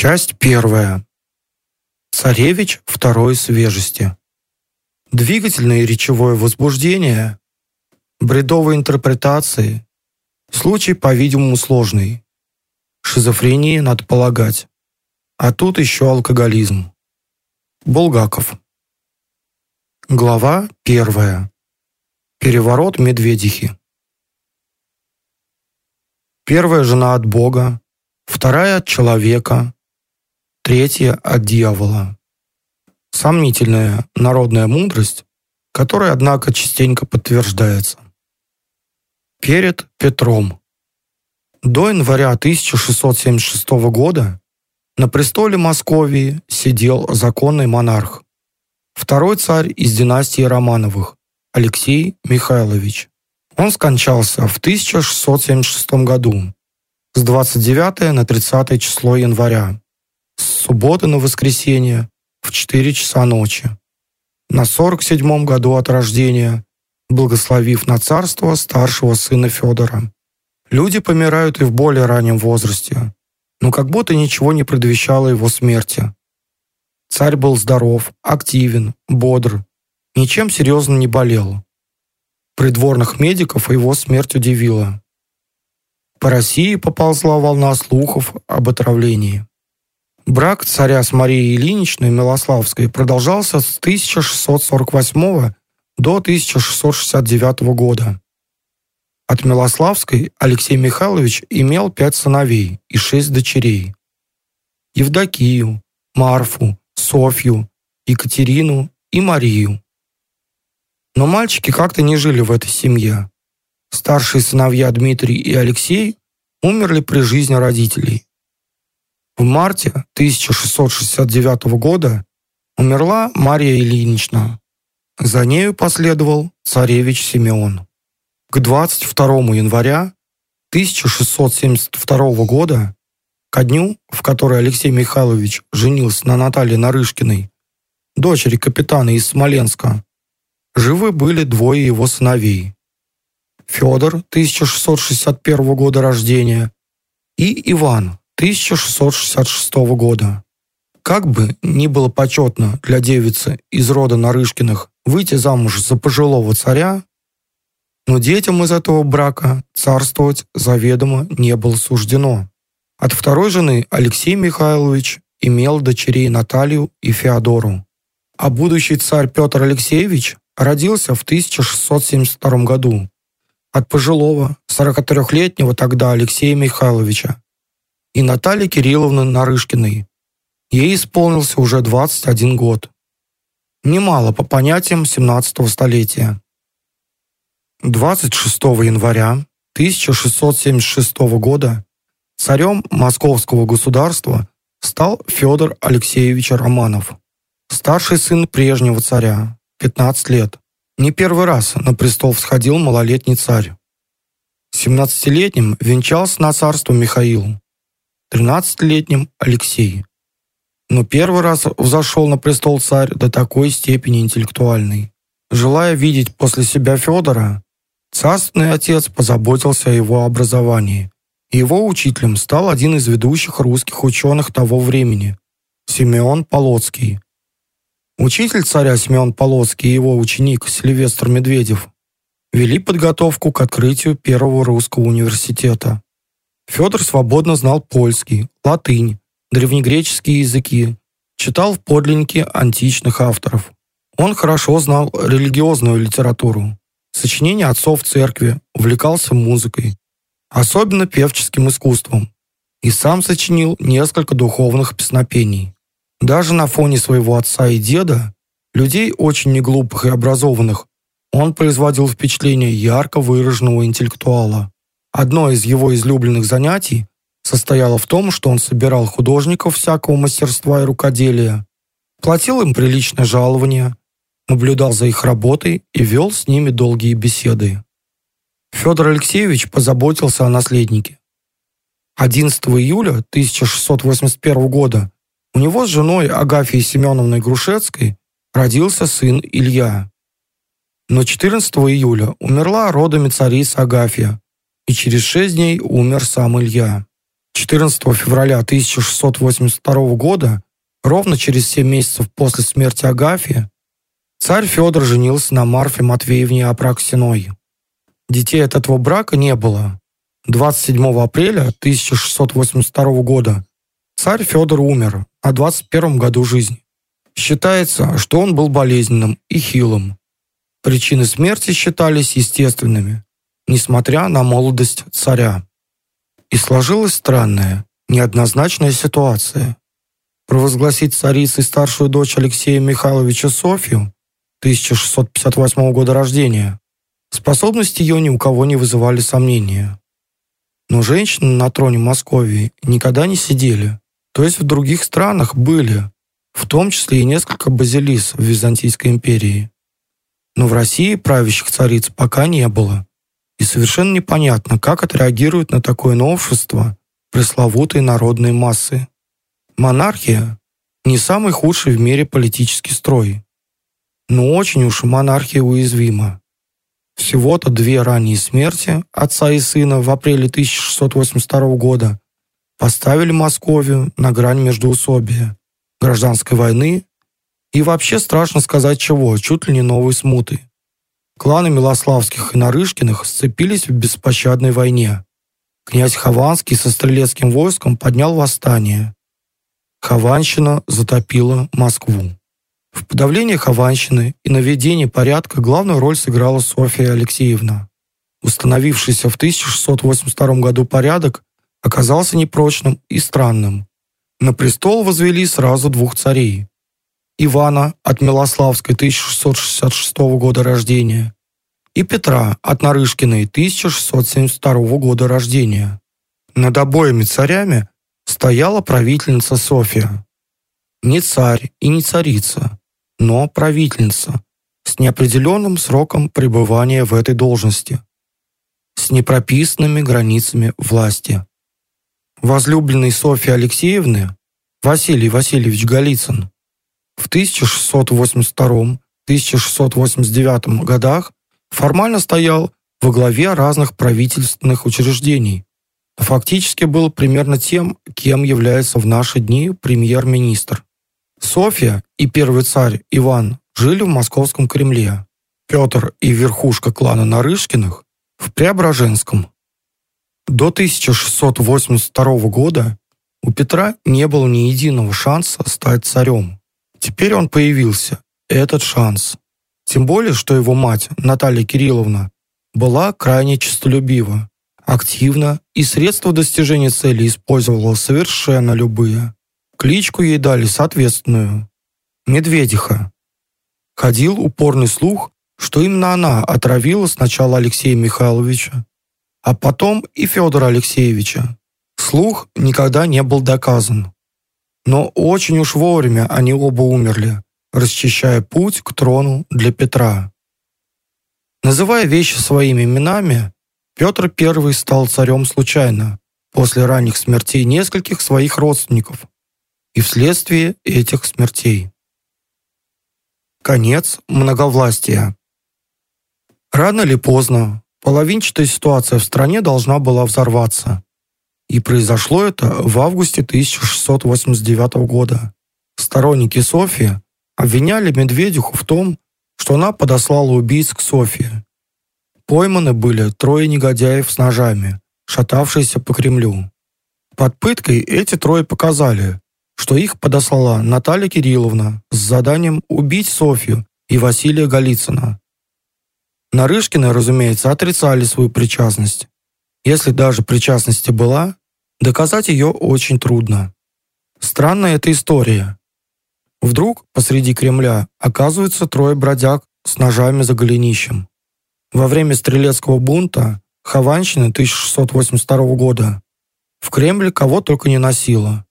Часть первая. Царевич второй свежести. Двигательное и речевое возбуждение, бредовые интерпретации, случай, по-видимому, сложный. Шизофрении надо полагать. А тут еще алкоголизм. Булгаков. Глава первая. Переворот Медведихи. Первая жена от Бога, вторая от человека, третья от дьявола. Сомнительная народная мудрость, которая, однако, частенько подтверждается. Перед Петром. До января 1676 года на престоле Московии сидел законный монарх, второй царь из династии Романовых, Алексей Михайлович. Он скончался в 1676 году, с 29 на 30 число января, с субботы на воскресенье в 4 часа ночи. На 47 году от рождения, благословив на царство старшего сына Федора. Люди помирают и в более раннем возрасте, но как будто ничего не предвещало его смерти. Царь был здоров, активен, бодр, ничем серьезно не болел. Придворных медиков его смерть удивила. По России поползла волна слухов об отравлении. Брак царя с Марией Ильиничной Милославской продолжался с 1648 до 1669 года. От Милославской Алексей Михайлович имел пять сыновей и шесть дочерей. Евдокию, Марфу, Софью, Екатерину и Марию. Но мальчики как-то не жили в этой семье. Старшие сыновья Дмитрий и Алексей умерли при жизни родителей. В марте 1669 года умерла Мария Ильинична. За нею последовал царевич Симеон. К 22 января 1672 года, ко дню, в который Алексей Михайлович женился на Наталье Нарышкиной, дочери капитана из Смоленска, Живы были двое его сыновей. Федор, 1661 года рождения, и Иван, 1666 года. Как бы ни было почетно для девицы из рода Нарышкиных выйти замуж за пожилого царя, но детям из этого брака царствовать заведомо не было суждено. От второй жены Алексей Михайлович имел дочерей Наталью и Феодору, а будущий царь Петр Алексеевич родился в 1672 году от пожилого, 43-летнего тогда Алексея Михайловича и Натальи Кирилловны Нарышкиной. Ей исполнился уже 21 год. Немало по понятиям 17 столетия. 26 января 1676 года царем Московского государства стал Федор Алексеевич Романов, старший сын прежнего царя, 15 лет. Не первый раз на престол всходил малолетний царь. 17-летним венчался на царство Михаил, 13-летним Алексей. Но первый раз взошел на престол царь до такой степени интеллектуальной. Желая видеть после себя Федора, царственный отец позаботился о его образовании. Его учителем стал один из ведущих русских ученых того времени – Симеон Полоцкий, Учитель царя Семен Полоцкий и его ученик Сильвестр Медведев вели подготовку к открытию первого русского университета. Федор свободно знал польский, латынь, древнегреческие языки, читал в подлиннике античных авторов. Он хорошо знал религиозную литературу, сочинения отцов церкви, увлекался музыкой, особенно певческим искусством, и сам сочинил несколько духовных песнопений. Даже на фоне своего отца и деда, людей очень неглупых и образованных, он производил впечатление ярко выраженного интеллектуала. Одно из его излюбленных занятий состояло в том, что он собирал художников всякого мастерства и рукоделия, платил им приличное жалование, наблюдал за их работой и вел с ними долгие беседы. Федор Алексеевич позаботился о наследнике. 11 июля 1681 года у него с женой Агафьей Семеновной Грушецкой родился сын Илья. Но 14 июля умерла родами царица Агафья, и через шесть дней умер сам Илья. 14 февраля 1682 года, ровно через 7 месяцев после смерти Агафьи, царь Федор женился на Марфе Матвеевне Апраксиной. Детей от этого брака не было. 27 апреля 1682 года царь Федор умер на 21 году жизни. Считается, что он был болезненным и хилым. Причины смерти считались естественными, несмотря на молодость царя. И сложилась странная, неоднозначная ситуация. Провозгласить царицей старшую дочь Алексея Михайловича Софью 1658 года рождения способности ее ни у кого не вызывали сомнения. Но женщины на троне Московии никогда не сидели, то есть в других странах были, в том числе и несколько базилис в Византийской империи. Но в России правящих цариц пока не было. И совершенно непонятно, как отреагируют на такое новшество пресловутые народные массы. Монархия – не самый худший в мире политический строй. Но очень уж монархия уязвима. Всего-то две ранние смерти отца и сына в апреле 1682 года поставили Московию на грань междоусобия, гражданской войны и вообще страшно сказать чего, чуть ли не новой смуты. Кланы Милославских и Нарышкиных сцепились в беспощадной войне. Князь Хованский со стрелецким войском поднял восстание. Хованщина затопила Москву. В подавлении Хованщины и наведении порядка главную роль сыграла Софья Алексеевна. Установившийся в 1682 году порядок оказался непрочным и странным. На престол возвели сразу двух царей Ивана от Милославской 1666 года рождения и Петра от Нарышкиной 1672 года рождения. Над обоими царями стояла правительница София. Не царь и не царица, но правительница с неопределенным сроком пребывания в этой должности, с непрописанными границами власти. Возлюбленный Софьи Алексеевны Василий Васильевич Голицын в 1682-1689 годах формально стоял во главе разных правительственных учреждений. Фактически был примерно тем, кем является в наши дни премьер-министр. Софья и первый царь Иван жили в московском Кремле. Петр и верхушка клана Нарышкиных в Преображенском. До 1682 года у Петра не было ни единого шанса стать царем. Теперь он появился, этот шанс. Тем более, что его мать, Наталья Кирилловна, была крайне честолюбива, активна и средства достижения цели использовала совершенно любые. Кличку ей дали соответственную – Медведиха. Ходил упорный слух, что именно она отравила сначала Алексея Михайловича, а потом и Федора Алексеевича. Слух никогда не был доказан. Но очень уж вовремя они оба умерли, расчищая путь к трону для Петра. Называя вещи своими именами, Петр I стал царем случайно, после ранних смертей нескольких своих родственников и вследствие этих смертей. Конец многовластия. Рано или поздно половинчатая ситуация в стране должна была взорваться. И произошло это в августе 1689 года. Сторонники Софии обвиняли Медведиху в том, что она подослала убийц к Софии. Пойманы были трое негодяев с ножами, шатавшиеся по Кремлю. Под пыткой эти трое показали, что их подослала Наталья Кирилловна с заданием убить Софью и Василия Голицына. Нарышкины, разумеется, отрицали свою причастность. Если даже причастность была, доказать ее очень трудно. Странная эта история. Вдруг посреди Кремля оказывается трое бродяг с ножами за голенищем. Во время стрелецкого бунта Хованщины 1682 года в Кремле кого только не носило.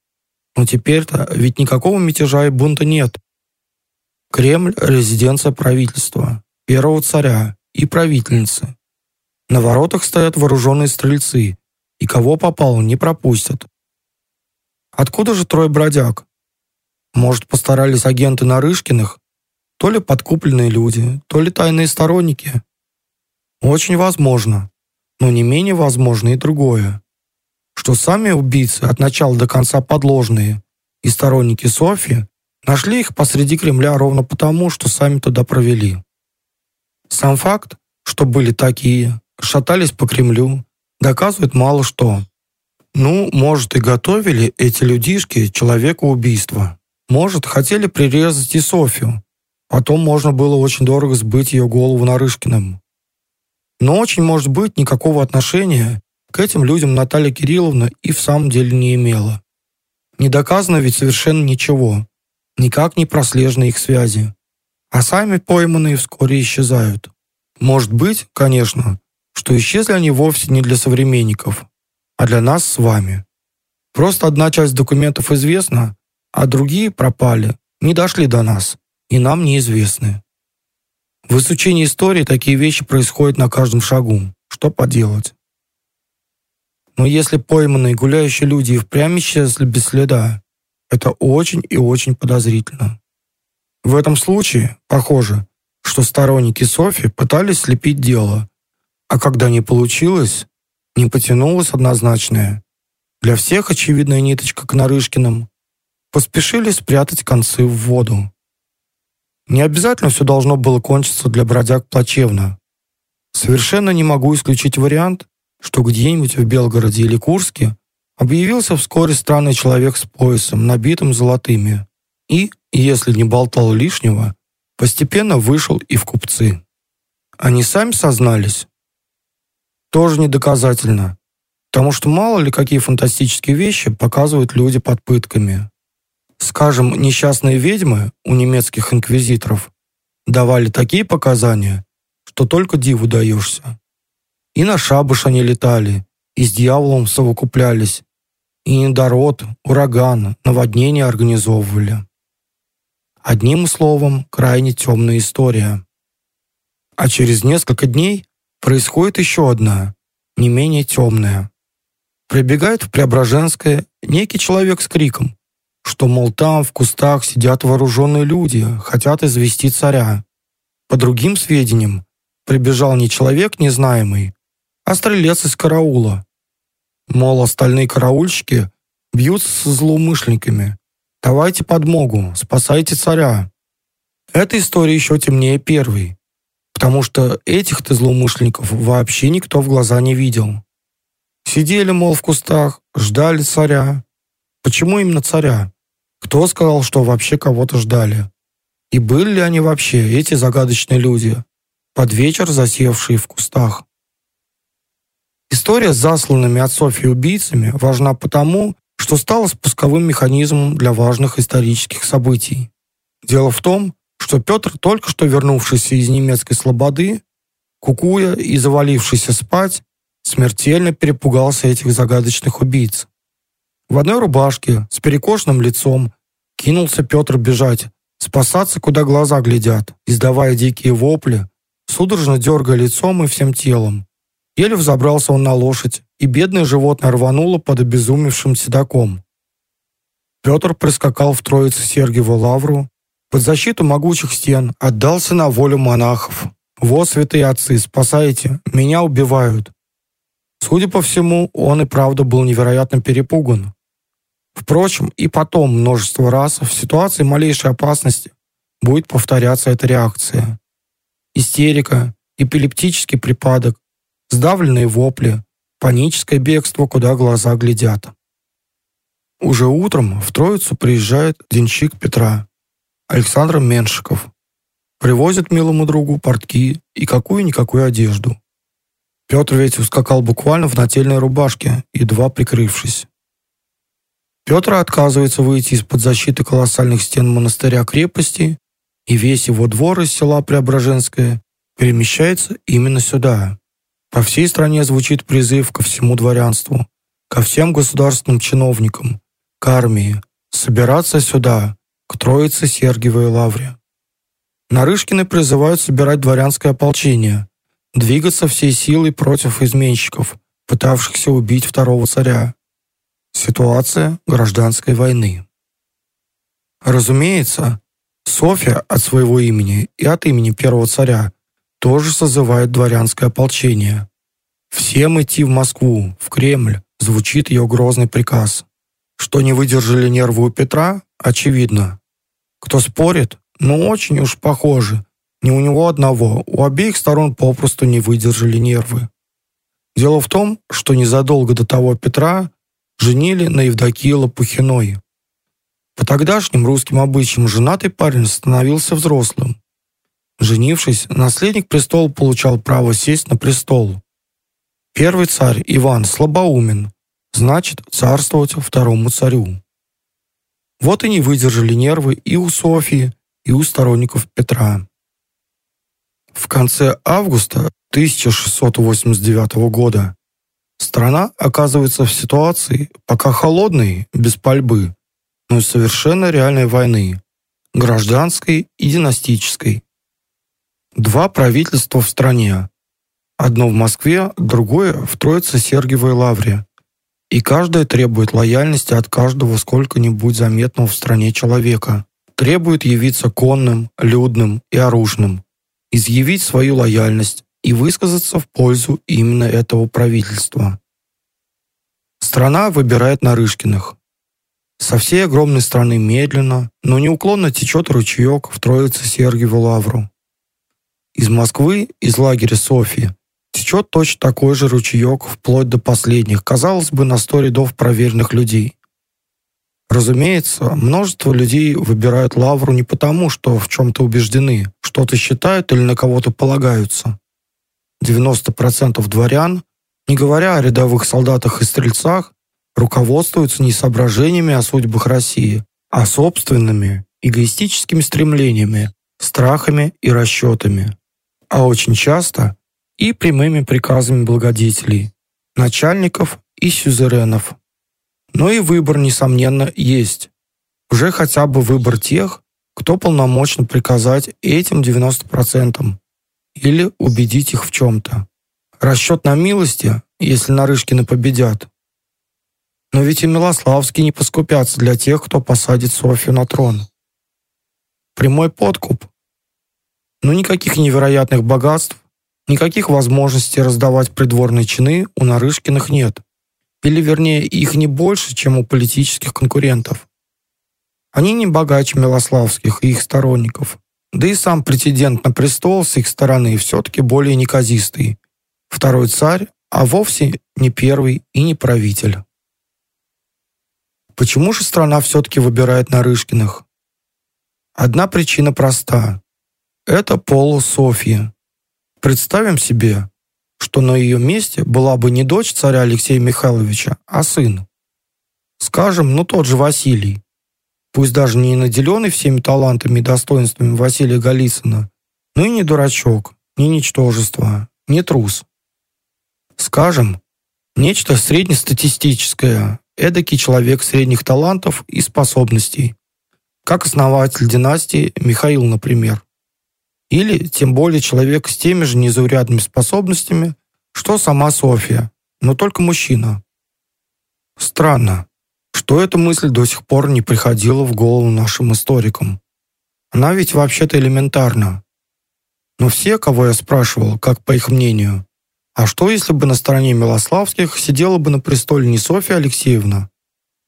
Но теперь-то ведь никакого мятежа и бунта нет. Кремль – резиденция правительства, первого царя и правительницы. На воротах стоят вооруженные стрельцы, и кого попало не пропустят. Откуда же трое бродяг? Может, постарались агенты Нарышкиных? То ли подкупленные люди, то ли тайные сторонники? Очень возможно, но не менее возможно и другое. что сами убийцы от начала до конца подложные, и сторонники Софии нашли их посреди Кремля ровно потому, что сами туда провели. Сам факт, что были такие, шатались по Кремлю, доказывает мало что. Ну, может, и готовили эти людишки человека убийства. Может, хотели прирезать и Софию. Потом можно было очень дорого сбыть ее голову Нарышкиным. Но очень может быть никакого отношения к этим людям Наталья Кирилловна и в самом деле не имела. Не доказано ведь совершенно ничего. Никак не прослежены их связи. А сами пойманные вскоре исчезают. Может быть, конечно, что исчезли они вовсе не для современников, а для нас с вами. Просто одна часть документов известна, а другие пропали, не дошли до нас и нам неизвестны. В изучении истории такие вещи происходят на каждом шагу. Что поделать? Но если пойманные гуляющие люди и впрямь исчезли без следа, это очень и очень подозрительно. В этом случае, похоже, что сторонники Софи пытались слепить дело, а когда не получилось, не потянулось однозначное. Для всех очевидная ниточка к Нарышкиным. Поспешили спрятать концы в воду. Не обязательно все должно было кончиться для бродяг плачевно. Совершенно не могу исключить вариант, что где-нибудь в Белгороде или Курске объявился вскоре странный человек с поясом, набитым золотыми, и, если не болтал лишнего, постепенно вышел и в купцы. Они сами сознались? Тоже недоказательно, потому что мало ли какие фантастические вещи показывают люди под пытками. Скажем, несчастные ведьмы у немецких инквизиторов давали такие показания, что только диву даешься. И на шабуш они летали, и с дьяволом совокуплялись, и недород, ураган, наводнение организовывали. Одним словом, крайне темная история. А через несколько дней происходит еще одна, не менее темная. Прибегает в Преображенское некий человек с криком что, мол, там в кустах сидят вооруженные люди, хотят извести царя. По другим сведениям, прибежал не человек незнаемый, а стрелец из караула. Мол, остальные караульщики бьются со злоумышленниками. Давайте подмогу, спасайте царя. Эта история еще темнее первой, потому что этих-то злоумышленников вообще никто в глаза не видел. Сидели, мол, в кустах, ждали царя. Почему именно царя? Кто сказал, что вообще кого-то ждали? И были ли они вообще, эти загадочные люди, под вечер засевшие в кустах? История с засланными от Софьи убийцами важна потому, что стала спусковым механизмом для важных исторических событий. Дело в том, что Петр, только что вернувшийся из немецкой слободы, кукуя и завалившийся спать, смертельно перепугался этих загадочных убийц. В одной рубашке, с перекошенным лицом, кинулся Петр бежать, спасаться, куда глаза глядят, издавая дикие вопли, судорожно дергая лицом и всем телом. Еле взобрался он на лошадь, и бедное животное рвануло под обезумевшим седаком. Петр прискакал в Троице Сергиеву лавру, под защиту могучих стен, отдался на волю монахов. «Вот, святые отцы, спасайте, меня убивают». Судя по всему, он и правда был невероятно перепуган. Впрочем, и потом множество раз в ситуации малейшей опасности будет повторяться эта реакция. Истерика, эпилептический припадок, сдавленные вопли, паническое бегство, куда глаза глядят. Уже утром в Троицу приезжает денщик Петра, Александр Меншиков. Привозит милому другу портки и какую-никакую одежду. Петр ведь ускакал буквально в нательной рубашке, едва прикрывшись. Петр отказывается выйти из-под защиты колоссальных стен монастыря-крепости, и весь его двор из села Преображенское перемещается именно сюда. По всей стране звучит призыв ко всему дворянству, ко всем государственным чиновникам, к армии, собираться сюда, к Троице Сергиевой Лавре. Нарышкины призывают собирать дворянское ополчение, двигаться всей силой против изменщиков, пытавшихся убить второго царя. Ситуация гражданской войны. Разумеется, Софья от своего имени и от имени первого царя тоже созывает дворянское ополчение. Всем идти в Москву, в Кремль, звучит ее грозный приказ. Что не выдержали нервы у Петра, очевидно. Кто спорит, ну очень уж похоже. Не у него одного, у обеих сторон попросту не выдержали нервы. Дело в том, что незадолго до того Петра женили на Евдокии Лопухиной. По тогдашним русским обычаям женатый парень становился взрослым. Женившись, наследник престола получал право сесть на престол. Первый царь Иван слабоумен, значит, царствовать второму царю. Вот и не выдержали нервы и у Софии, и у сторонников Петра. В конце августа 1689 года страна оказывается в ситуации пока холодной, без пальбы, но и совершенно реальной войны, гражданской и династической. Два правительства в стране. Одно в Москве, другое в Троице-Сергиевой Лавре. И каждое требует лояльности от каждого сколько-нибудь заметного в стране человека. Требует явиться конным, людным и оружным. Изъявить свою лояльность и высказаться в пользу именно этого правительства. Страна выбирает Нарышкиных. Со всей огромной страны медленно, но неуклонно течет ручеек в Троице-Сергиеву Лавру. Из Москвы, из лагеря Софии, течет точно такой же ручеек вплоть до последних, казалось бы, на сто рядов проверенных людей. Разумеется, множество людей выбирают лавру не потому, что в чем-то убеждены, что-то считают или на кого-то полагаются. 90% дворян, не говоря о рядовых солдатах и стрельцах, руководствуются не соображениями о судьбах России, а собственными эгоистическими стремлениями, страхами и расчетами а очень часто и прямыми приказами благодетелей, начальников и сюзеренов. Но и выбор, несомненно, есть. Уже хотя бы выбор тех, кто полномочен приказать этим 90% или убедить их в чем-то. Расчет на милости, если Нарышкины победят. Но ведь и Милославские не поскупятся для тех, кто посадит Софью на трон. Прямой подкуп но никаких невероятных богатств, никаких возможностей раздавать придворные чины у Нарышкиных нет. Или, вернее, их не больше, чем у политических конкурентов. Они не богаче Милославских и их сторонников. Да и сам претендент на престол с их стороны все-таки более неказистый. Второй царь, а вовсе не первый и не правитель. Почему же страна все-таки выбирает Нарышкиных? Одна причина проста. Это Пола Софья. Представим себе, что на ее месте была бы не дочь царя Алексея Михайловича, а сын. Скажем, ну тот же Василий. Пусть даже не наделенный всеми талантами и достоинствами Василия Голицына, но и не дурачок, не ничтожество, не трус. Скажем, нечто среднестатистическое, эдакий человек средних талантов и способностей, как основатель династии Михаил, например. Или, тем более, человек с теми же незаурядными способностями, что сама София, но только мужчина. Странно, что эта мысль до сих пор не приходила в голову нашим историкам. Она ведь вообще-то элементарна. Но все, кого я спрашивал, как по их мнению, а что если бы на стороне Милославских сидела бы на престоле не Софья Алексеевна,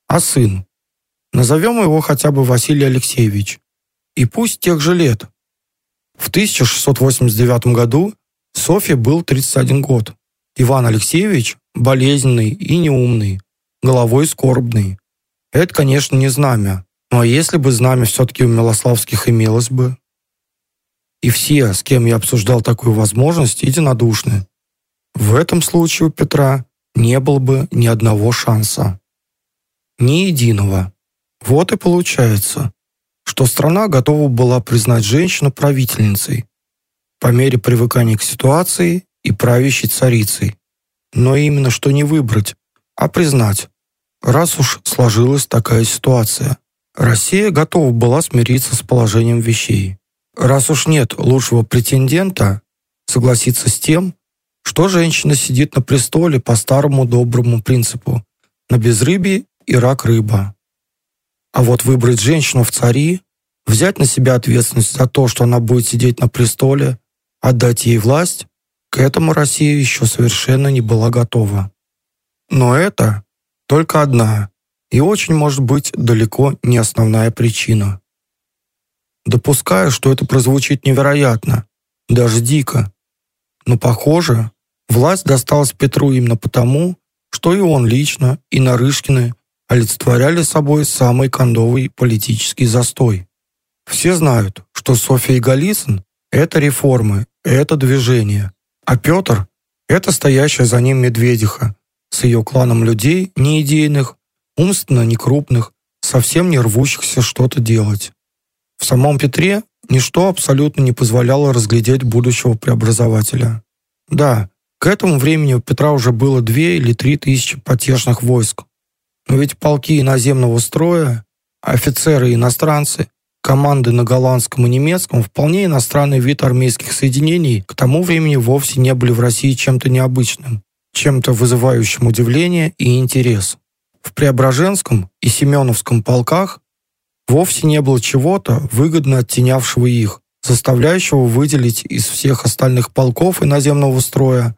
а сын? Назовем его хотя бы Василий Алексеевич. И пусть тех же лет, в 1689 году Софье был 31 год. Иван Алексеевич болезненный и неумный, головой скорбный. Это, конечно, не знамя. Но если бы знамя все-таки у Милославских имелось бы? И все, с кем я обсуждал такую возможность, единодушны. В этом случае у Петра не было бы ни одного шанса. Ни единого. Вот и получается, что страна готова была признать женщину правительницей по мере привыкания к ситуации и правящей царицей. Но именно что не выбрать, а признать, раз уж сложилась такая ситуация. Россия готова была смириться с положением вещей. Раз уж нет лучшего претендента, согласиться с тем, что женщина сидит на престоле по старому доброму принципу на безрыбье и рак рыба. А вот выбрать женщину в цари, взять на себя ответственность за то, что она будет сидеть на престоле, отдать ей власть, к этому Россия еще совершенно не была готова. Но это только одна, и очень может быть далеко не основная причина. Допускаю, что это прозвучит невероятно, даже дико. Но, похоже, власть досталась Петру именно потому, что и он лично, и Нарышкины олицетворяли собой самый кондовый политический застой. Все знают, что Софья и Голицын – это реформы, это движение, а Петр – это стоящая за ним медведиха с ее кланом людей неидейных, умственно некрупных, совсем не рвущихся что-то делать. В самом Петре ничто абсолютно не позволяло разглядеть будущего преобразователя. Да, к этому времени у Петра уже было две или три тысячи потешных войск. Но ведь полки иноземного строя, офицеры и иностранцы, команды на голландском и немецком, вполне иностранный вид армейских соединений к тому времени вовсе не были в России чем-то необычным, чем-то вызывающим удивление и интерес. В Преображенском и Семеновском полках вовсе не было чего-то, выгодно оттенявшего их, заставляющего выделить из всех остальных полков иноземного строя.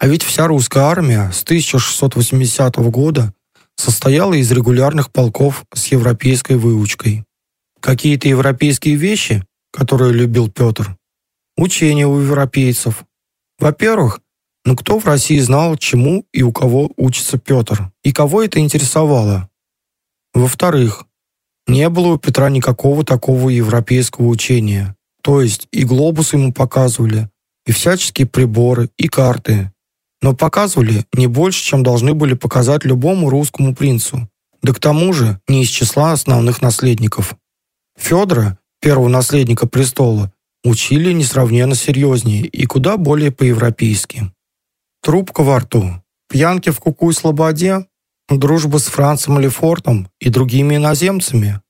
А ведь вся русская армия с 1680 года состояла из регулярных полков с европейской выучкой. Какие-то европейские вещи, которые любил Петр, учения у европейцев. Во-первых, ну кто в России знал, чему и у кого учится Петр, и кого это интересовало? Во-вторых, не было у Петра никакого такого европейского учения. То есть и глобус ему показывали, и всяческие приборы, и карты. Но показывали не больше, чем должны были показать любому русскому принцу. Да к тому же не из числа основных наследников. Федора, первого наследника престола, учили несравненно серьезнее и куда более по-европейски. Трубка во рту, пьянки в Куку и Слободе, дружба с Францем Лефортом и другими иноземцами.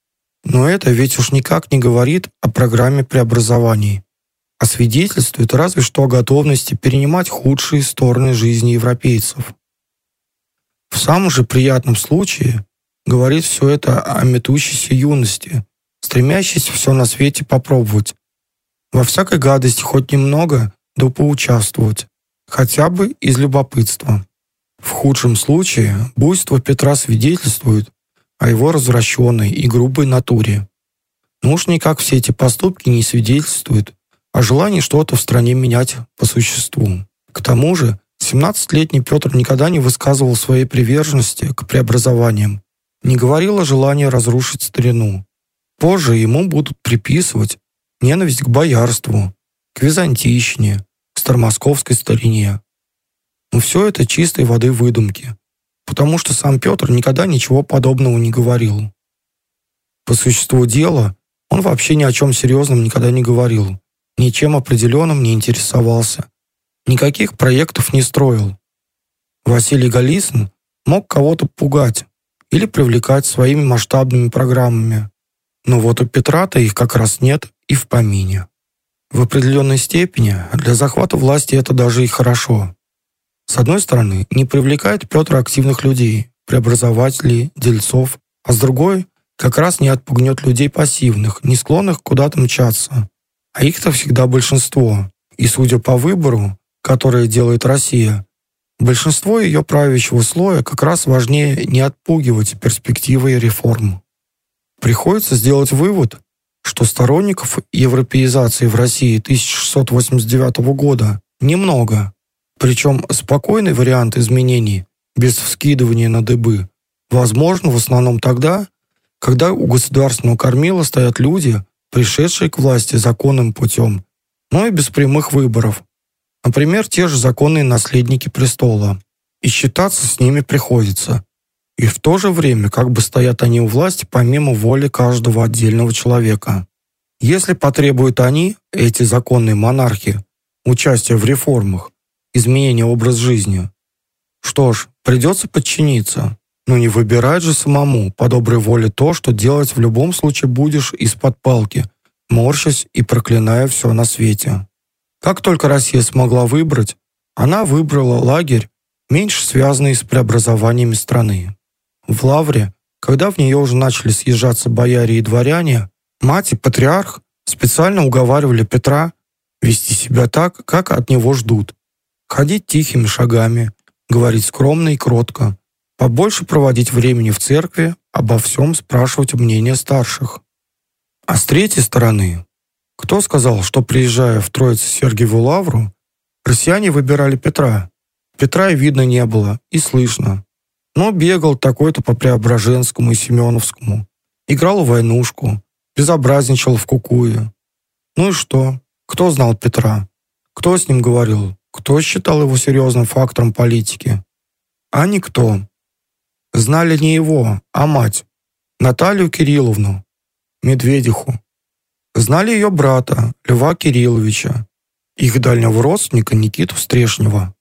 Но это ведь уж никак не говорит о программе преобразований, а свидетельствует разве что о готовности перенимать худшие стороны жизни европейцев. В самом же приятном случае говорит все это о метущейся юности, стремящейся все на свете попробовать. Во всякой гадости хоть немного, да поучаствовать, хотя бы из любопытства. В худшем случае буйство Петра свидетельствует о его развращенной и грубой натуре. Но уж никак все эти поступки не свидетельствуют о желании что-то в стране менять по существу. К тому же, 17-летний Петр никогда не высказывал своей приверженности к преобразованиям, не говорил о желании разрушить старину. Позже ему будут приписывать ненависть к боярству, к византийщине, к старомосковской старине. Но все это чистой воды выдумки, потому что сам Петр никогда ничего подобного не говорил. По существу дела, он вообще ни о чем серьезном никогда не говорил, ничем определенным не интересовался, никаких проектов не строил. Василий Голицын мог кого-то пугать или привлекать своими масштабными программами, но вот у Петра-то их как раз нет и в помине. В определенной степени для захвата власти это даже и хорошо. С одной стороны, не привлекает Петр активных людей, преобразователей, дельцов, а с другой, как раз не отпугнет людей пассивных, не склонных куда-то мчаться. А их-то всегда большинство. И судя по выбору, который делает Россия, большинство ее правящего слоя как раз важнее не отпугивать перспективой реформ. Приходится сделать вывод, что сторонников европеизации в России 1689 года немного. Причем спокойный вариант изменений, без вскидывания на дыбы, возможен в основном тогда, когда у государственного кормила стоят люди, пришедшие к власти законным путем, но и без прямых выборов. Например, те же законные наследники престола. И считаться с ними приходится. И в то же время как бы стоят они у власти помимо воли каждого отдельного человека. Если потребуют они, эти законные монархи, участия в реформах, изменения образа жизни, что ж, придется подчиниться. Но не выбирать же самому по доброй воле то, что делать в любом случае будешь из-под палки, морщась и проклиная все на свете. Как только Россия смогла выбрать, она выбрала лагерь, меньше связанный с преобразованиями страны. В Лавре, когда в нее уже начали съезжаться бояре и дворяне, мать и патриарх специально уговаривали Петра вести себя так, как от него ждут. Ходить тихими шагами, говорить скромно и кротко, побольше проводить времени в церкви, обо всем спрашивать мнение старших. А с третьей стороны, кто сказал, что приезжая в Троице-Сергиеву лавру, россияне выбирали Петра? Петра и видно не было, и слышно. Но бегал такой-то по Преображенскому и Семеновскому, играл в войнушку, безобразничал в Кукуе. Ну и что? Кто знал Петра? Кто с ним говорил? Кто считал его серьезным фактором политики? А никто. Знали не его, а мать, Наталью Кирилловну, Медведиху. Знали ее брата, Льва Кирилловича, их дальнего родственника Никиту Стрешнева.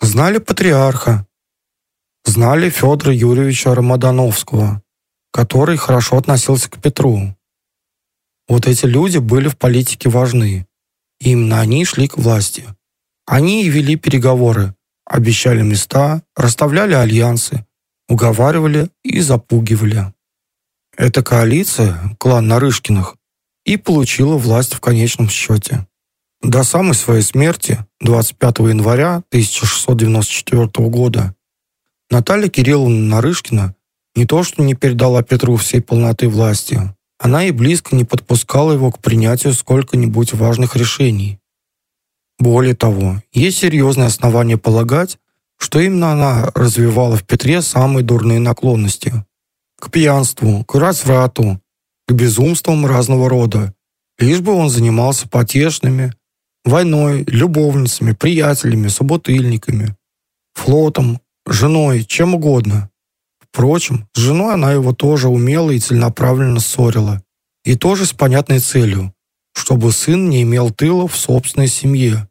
Знали патриарха. Знали Федора Юрьевича Рамадановского, который хорошо относился к Петру. Вот эти люди были в политике важны. Именно они шли к власти. Они и вели переговоры, обещали места, расставляли альянсы, уговаривали и запугивали. Эта коалиция, клан Нарышкиных, и получила власть в конечном счете. До самой своей смерти, 25 января 1694 года, Наталья Кирилловна Нарышкина не то что не передала Петру всей полноты власти, она и близко не подпускала его к принятию сколько-нибудь важных решений. Более того, есть серьезные основания полагать, что именно она развивала в Петре самые дурные наклонности. К пьянству, к разврату, к безумствам разного рода, лишь бы он занимался потешными, войной, любовницами, приятелями, собутыльниками, флотом, женой, чем угодно. Впрочем, с женой она его тоже умело и целенаправленно ссорила. И тоже с понятной целью, чтобы сын не имел тыла в собственной семье.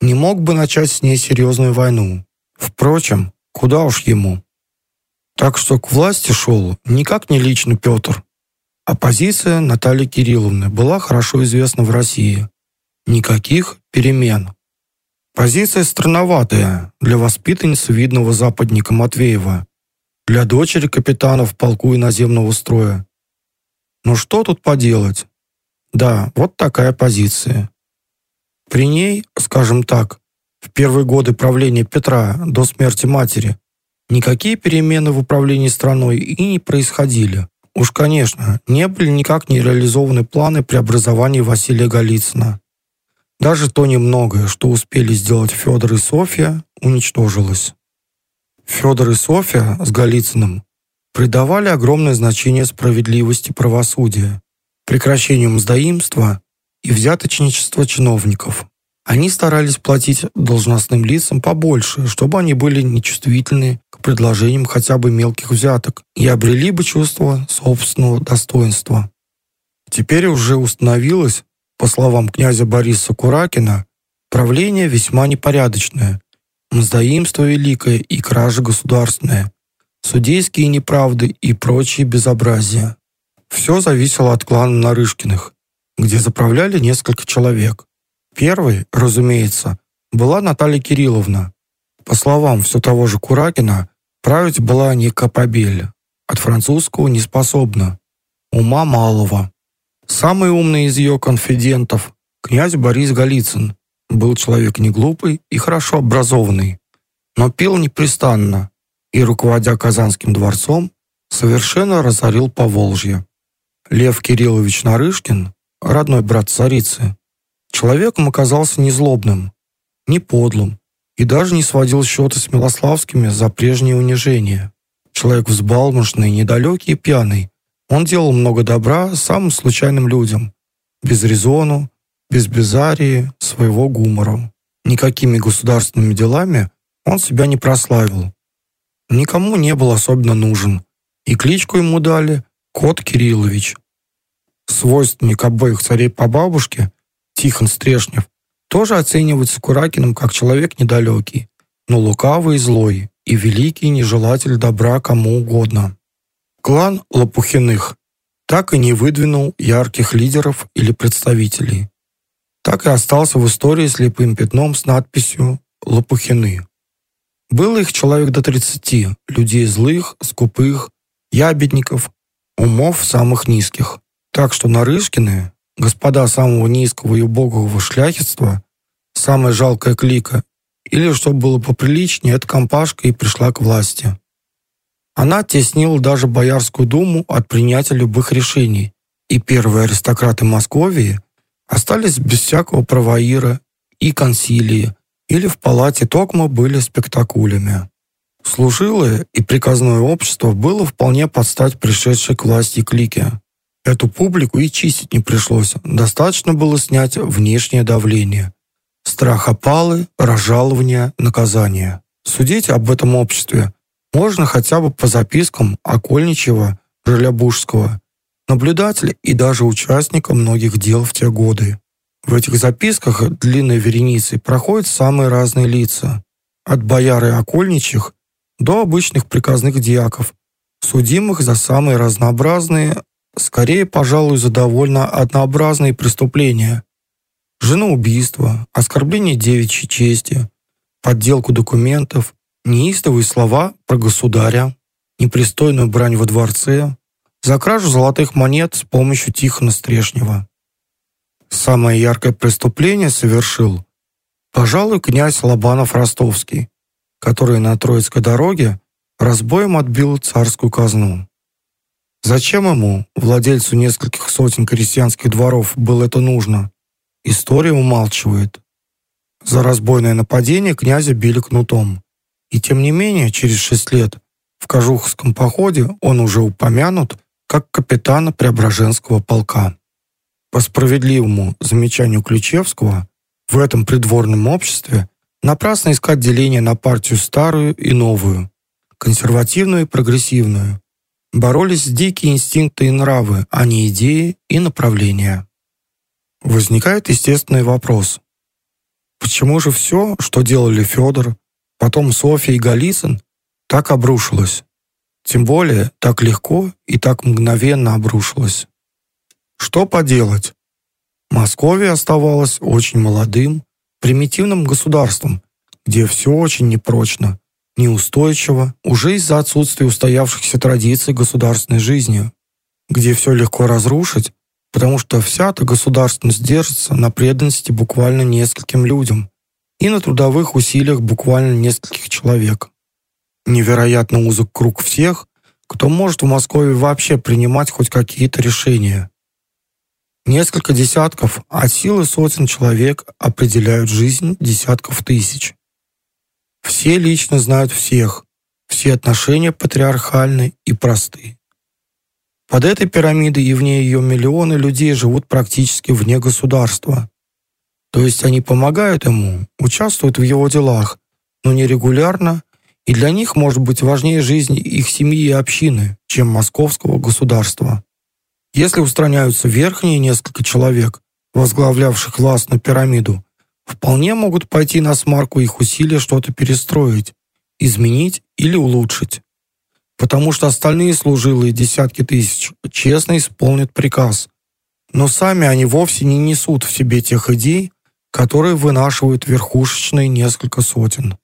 Не мог бы начать с ней серьезную войну. Впрочем, куда уж ему. Так что к власти шел никак не лично Петр. А позиция Натальи Кирилловны была хорошо известна в России. Никаких перемен. Позиция странноватая для воспитанницы видного западника Матвеева, для дочери капитана в полку иноземного строя. Но что тут поделать? Да, вот такая позиция. При ней, скажем так, в первые годы правления Петра до смерти матери никакие перемены в управлении страной и не происходили. Уж, конечно, не были никак не реализованы планы преобразования Василия Голицына. Даже то немногое, что успели сделать Федор и Софья, уничтожилось. Федор и Софья с Голицыным придавали огромное значение справедливости правосудия, прекращению мздоимства и взяточничества чиновников. Они старались платить должностным лицам побольше, чтобы они были нечувствительны к предложениям хотя бы мелких взяток и обрели бы чувство собственного достоинства. Теперь уже установилось, по словам князя Бориса Куракина, правление весьма непорядочное, мздоимство великое и кража государственная, судейские неправды и прочие безобразия. Все зависело от клана Нарышкиных, где заправляли несколько человек. Первой, разумеется, была Наталья Кирилловна. По словам все того же Куракина, править была не капабель, от французского не способна, ума малого. Самый умный из ее конфидентов, князь Борис Голицын, был человек не глупый и хорошо образованный, но пил непрестанно и, руководя Казанским дворцом, совершенно разорил Поволжье. Лев Кириллович Нарышкин, родной брат царицы, Человеком оказался не злобным, не подлым и даже не сводил счеты с Милославскими за прежнее унижение. Человек взбалмошный, недалекий и пьяный. Он делал много добра самым случайным людям, без резону, без безарии, своего гумора. Никакими государственными делами он себя не прославил. Никому не был особенно нужен, и кличку ему дали Кот Кириллович. Свойственник обоих царей по бабушке – Тихон Стрешнев, тоже оценивается Куракиным как человек недалекий, но лукавый и злой, и великий нежелатель добра кому угодно. Клан Лопухиных так и не выдвинул ярких лидеров или представителей. Так и остался в истории слепым пятном с надписью «Лопухины». Было их человек до 30, людей злых, скупых, ябедников, умов самых низких. Так что Нарышкины господа самого низкого и убогого шляхетства, самая жалкая клика, или, что было поприличнее, эта компашка и пришла к власти. Она теснила даже Боярскую думу от принятия любых решений, и первые аристократы Московии остались без всякого правоира и консилии, или в палате Токма были спектакулями. Служилое и приказное общество было вполне под стать пришедшей к власти клике. Эту публику и чистить не пришлось, достаточно было снять внешнее давление. Страх опалы, разжалования, наказания. Судить об этом обществе можно хотя бы по запискам Окольничева, Желябужского, наблюдателя и даже участника многих дел в те годы. В этих записках длинной вереницей проходят самые разные лица, от бояр и окольничих до обычных приказных диаков, судимых за самые разнообразные, скорее, пожалуй, за довольно однообразные преступления. Женоубийство, оскорбление девичьей чести, подделку документов, неистовые слова про государя, непристойную брань во дворце, за кражу золотых монет с помощью Тихона Стрешнева. Самое яркое преступление совершил, пожалуй, князь Лобанов-Ростовский, который на Троицкой дороге разбоем отбил царскую казну. Зачем ему, владельцу нескольких сотен крестьянских дворов, было это нужно? История умалчивает. За разбойное нападение князя били кнутом. И тем не менее, через шесть лет в Кожуховском походе он уже упомянут как капитана Преображенского полка. По справедливому замечанию Ключевского, в этом придворном обществе напрасно искать деление на партию старую и новую, консервативную и прогрессивную. Боролись дикие инстинкты и нравы, а не идеи и направления. Возникает естественный вопрос. Почему же все, что делали Федор, потом Софья и Голицын, так обрушилось? Тем более, так легко и так мгновенно обрушилось. Что поделать? Московия оставалась очень молодым, примитивным государством, где все очень непрочно, неустойчиво, уже из-за отсутствия устоявшихся традиций государственной жизни, где все легко разрушить, потому что вся эта государственность держится на преданности буквально нескольким людям и на трудовых усилиях буквально нескольких человек. Невероятно узок круг всех, кто может в Москве вообще принимать хоть какие-то решения. Несколько десятков, а силы сотен человек определяют жизнь десятков тысяч. Все лично знают всех, все отношения патриархальны и просты. Под этой пирамидой и вне ее миллионы людей живут практически вне государства. То есть они помогают ему, участвуют в его делах, но не регулярно, и для них может быть важнее жизни их семьи и общины, чем московского государства. Если устраняются верхние несколько человек, возглавлявших властную пирамиду, вполне могут пойти на смарку их усилия что-то перестроить, изменить или улучшить. Потому что остальные служилые десятки тысяч честно исполнят приказ. Но сами они вовсе не несут в себе тех идей, которые вынашивают верхушечные несколько сотен.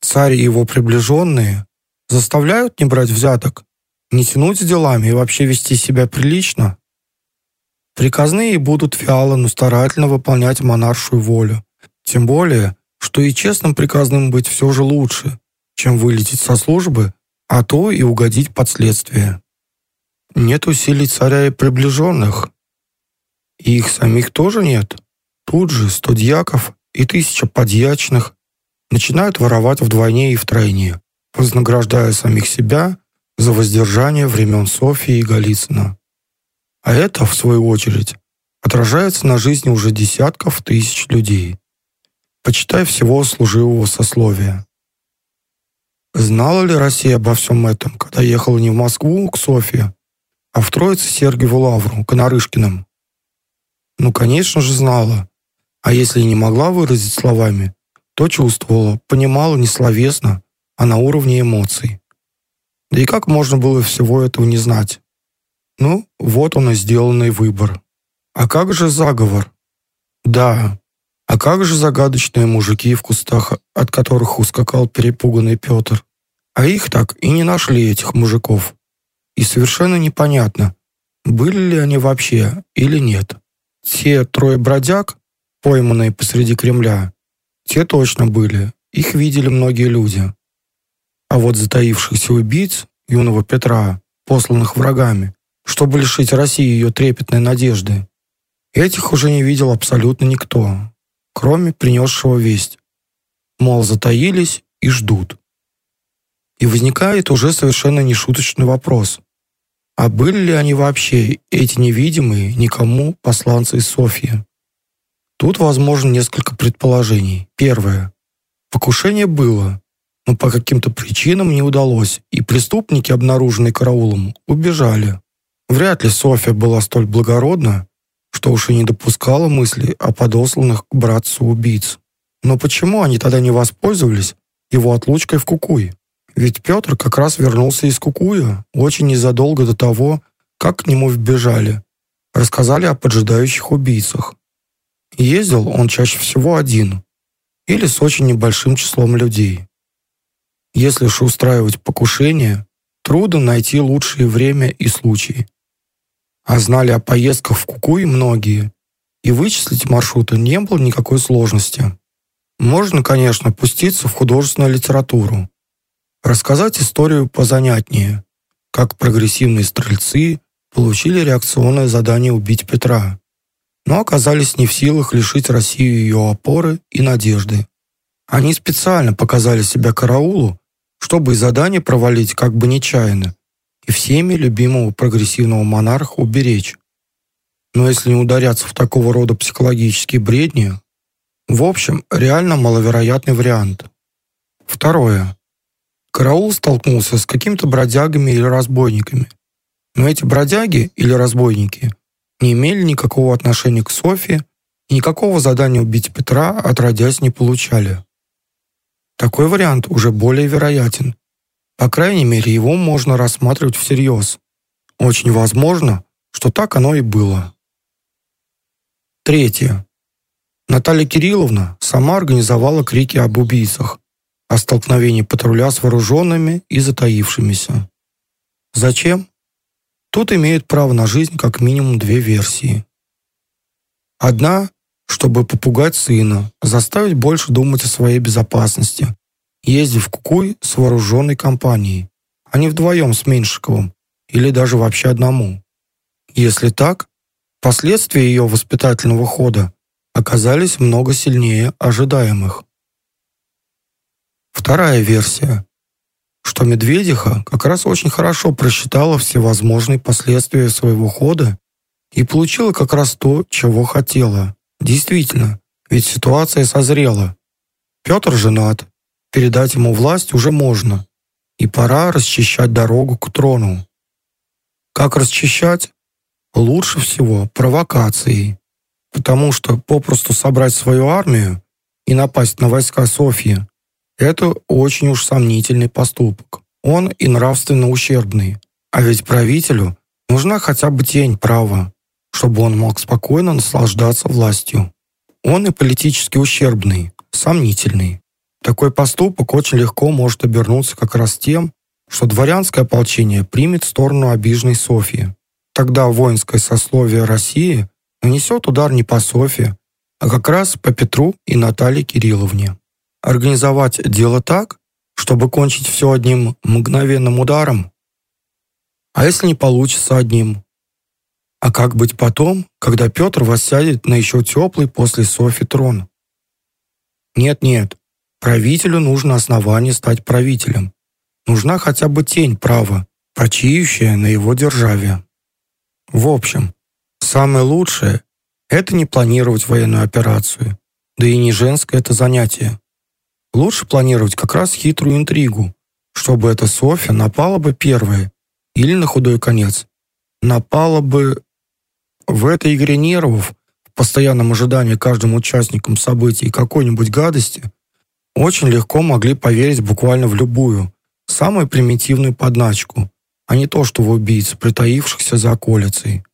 Царь и его приближенные заставляют не брать взяток, не тянуть с делами и вообще вести себя прилично. Приказные будут вяло, но старательно выполнять монаршую волю. Тем более, что и честным приказным быть все же лучше, чем вылететь со службы, а то и угодить под следствие. Нет усилий царя и приближенных. И их самих тоже нет. Тут же сто дьяков и тысяча подьячных начинают воровать вдвойне и втройне, вознаграждая самих себя за воздержание времен Софии и Голицына. А это, в свою очередь, отражается на жизни уже десятков тысяч людей. Почитай всего служивого сословия. Знала ли Россия обо всем этом, когда ехала не в Москву к Софии, а в Троице Сергиеву Лавру, к Нарышкиным? Ну, конечно же, знала. А если и не могла выразить словами, то чувствовала, понимала не словесно, а на уровне эмоций. Да и как можно было всего этого не знать? Ну, вот он и сделанный выбор. А как же заговор? Да, а как же загадочные мужики в кустах, от которых ускакал перепуганный Петр? А их так и не нашли, этих мужиков. И совершенно непонятно, были ли они вообще или нет. Те трое бродяг, пойманные посреди Кремля, те точно были, их видели многие люди. А вот затаившихся убийц юного Петра, посланных врагами, чтобы лишить России ее трепетной надежды. Этих уже не видел абсолютно никто, кроме принесшего весть. Мол, затаились и ждут. И возникает уже совершенно нешуточный вопрос. А были ли они вообще, эти невидимые, никому посланцы из Софьи? Тут возможно несколько предположений. Первое. Покушение было, но по каким-то причинам не удалось, и преступники, обнаруженные караулом, убежали. Вряд ли Софья была столь благородна, что уж и не допускала мысли о подосланных к братцу убийц. Но почему они тогда не воспользовались его отлучкой в Кукуй? Ведь Петр как раз вернулся из Кукуя очень незадолго до того, как к нему вбежали. Рассказали о поджидающих убийцах. Ездил он чаще всего один или с очень небольшим числом людей. Если уж устраивать покушение, трудно найти лучшее время и случай. А знали о поездках в Кукуй многие, и вычислить маршруты не было никакой сложности. Можно, конечно, пуститься в художественную литературу, рассказать историю позанятнее, как прогрессивные стрельцы получили реакционное задание убить Петра, но оказались не в силах лишить Россию ее опоры и надежды. Они специально показали себя караулу, чтобы задание провалить как бы нечаянно и всеми любимого прогрессивного монарха уберечь. Но если не ударяться в такого рода психологические бредни, в общем, реально маловероятный вариант. Второе. Караул столкнулся с какими-то бродягами или разбойниками. Но эти бродяги или разбойники не имели никакого отношения к Софии и никакого задания убить Петра отродясь не получали. Такой вариант уже более вероятен. По крайней мере, его можно рассматривать всерьез. Очень возможно, что так оно и было. Третье. Наталья Кирилловна сама организовала крики об убийцах, о столкновении патруля с вооруженными и затаившимися. Зачем? Тут имеют право на жизнь как минимум две версии. Одна, чтобы попугать сына, заставить больше думать о своей безопасности, ездив в Кукуй с вооруженной компанией, а не вдвоем с Меньшиковым или даже вообще одному. Если так, последствия ее воспитательного хода оказались много сильнее ожидаемых. Вторая версия что Медведиха как раз очень хорошо просчитала всевозможные последствия своего хода и получила как раз то, чего хотела. Действительно, ведь ситуация созрела. Петр женат, передать ему власть уже можно, и пора расчищать дорогу к трону. Как расчищать? Лучше всего провокацией, потому что попросту собрать свою армию и напасть на войска Софьи это очень уж сомнительный поступок. Он и нравственно ущербный. А ведь правителю нужна хотя бы тень права, чтобы он мог спокойно наслаждаться властью. Он и политически ущербный, сомнительный. Такой поступок очень легко может обернуться как раз тем, что дворянское ополчение примет сторону обиженной Софьи. Тогда воинское сословие России нанесет удар не по Софье, а как раз по Петру и Наталье Кирилловне организовать дело так, чтобы кончить все одним мгновенным ударом? А если не получится одним? А как быть потом, когда Петр воссядет на еще теплый после Софи трон? Нет-нет, правителю нужно основание стать правителем. Нужна хотя бы тень права, почиющая на его державе. В общем, самое лучшее – это не планировать военную операцию, да и не женское это занятие. Лучше планировать как раз хитрую интригу, чтобы эта Софья напала бы первая, или на худой конец, напала бы в этой игре нервов, в постоянном ожидании каждым участником событий какой-нибудь гадости, очень легко могли поверить буквально в любую, самую примитивную подначку, а не то, что в убийц, притаившихся за околицей.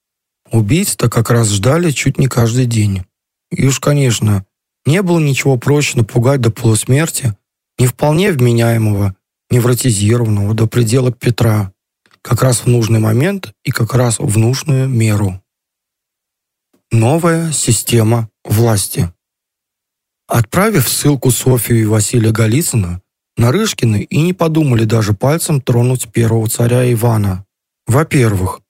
Убийц-то как раз ждали чуть не каждый день. И уж, конечно, не было ничего проще напугать до полусмерти не вполне вменяемого, невротизированного до предела Петра, как раз в нужный момент и как раз в нужную меру. Новая система власти. Отправив ссылку Софию и Василия Голицына, Нарышкины и не подумали даже пальцем тронуть первого царя Ивана. Во-первых,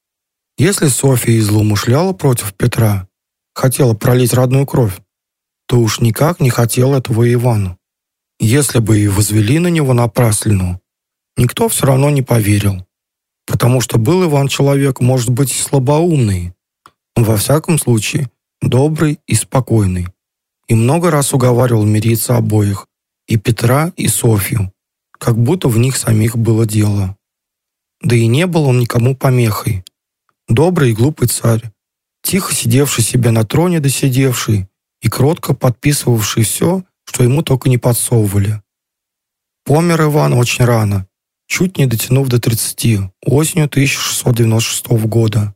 если Софья излоумышляла против Петра, хотела пролить родную кровь, то уж никак не хотел этого Ивану. Если бы и возвели на него напраслину, никто все равно не поверил, потому что был Иван человек, может быть, и слабоумный, но во всяком случае добрый и спокойный, и много раз уговаривал мириться обоих, и Петра, и Софью, как будто в них самих было дело. Да и не был он никому помехой. Добрый и глупый царь, тихо сидевший себе на троне досидевший и кротко подписывавший все, что ему только не подсовывали. Помер Иван очень рано, чуть не дотянув до 30, осенью 1696 года.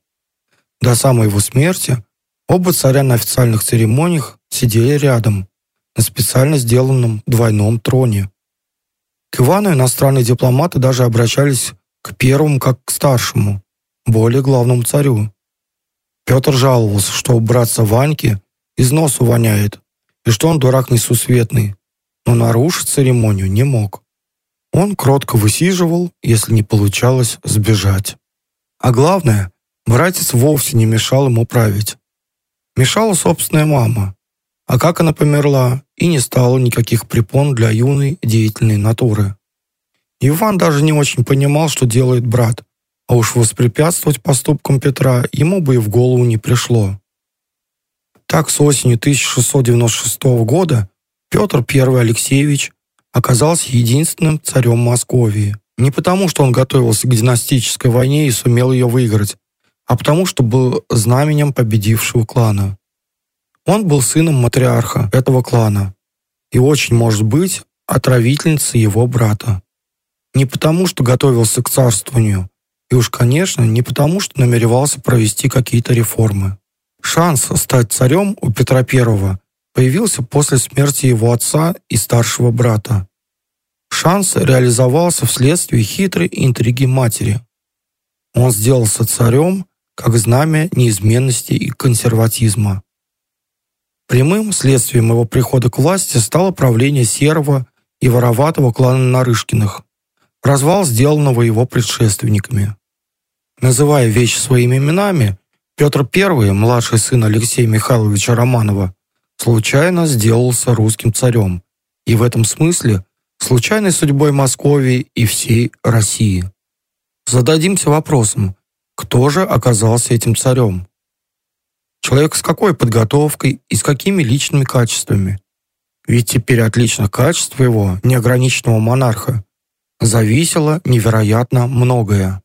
До самой его смерти оба царя на официальных церемониях сидели рядом, на специально сделанном двойном троне. К Ивану иностранные дипломаты даже обращались к первому как к старшему, более главному царю. Петр жаловался, что у братца Ваньки из носу воняет, и что он дурак несусветный, но нарушить церемонию не мог. Он кротко высиживал, если не получалось сбежать. А главное, братец вовсе не мешал ему править. Мешала собственная мама. А как она померла, и не стало никаких препон для юной деятельной натуры. Иван даже не очень понимал, что делает брат, а уж воспрепятствовать поступкам Петра ему бы и в голову не пришло. Так, с осени 1696 года Петр I Алексеевич оказался единственным царем Московии. Не потому, что он готовился к династической войне и сумел ее выиграть, а потому, что был знаменем победившего клана. Он был сыном матриарха этого клана и очень, может быть, отравительницей его брата. Не потому, что готовился к царствованию, и уж, конечно, не потому, что намеревался провести какие-то реформы. Шанс стать царем у Петра I появился после смерти его отца и старшего брата. Шанс реализовался вследствие хитрой интриги матери. Он сделался царем как знамя неизменности и консерватизма. Прямым следствием его прихода к власти стало правление серого и вороватого клана Нарышкиных, развал сделанного его предшественниками. Называя вещи своими именами, Петр I, младший сын Алексея Михайловича Романова, случайно сделался русским царем и в этом смысле случайной судьбой Московии и всей России. Зададимся вопросом, кто же оказался этим царем? Человек с какой подготовкой и с какими личными качествами? Ведь теперь от личных качеств его, неограниченного монарха, зависело невероятно многое.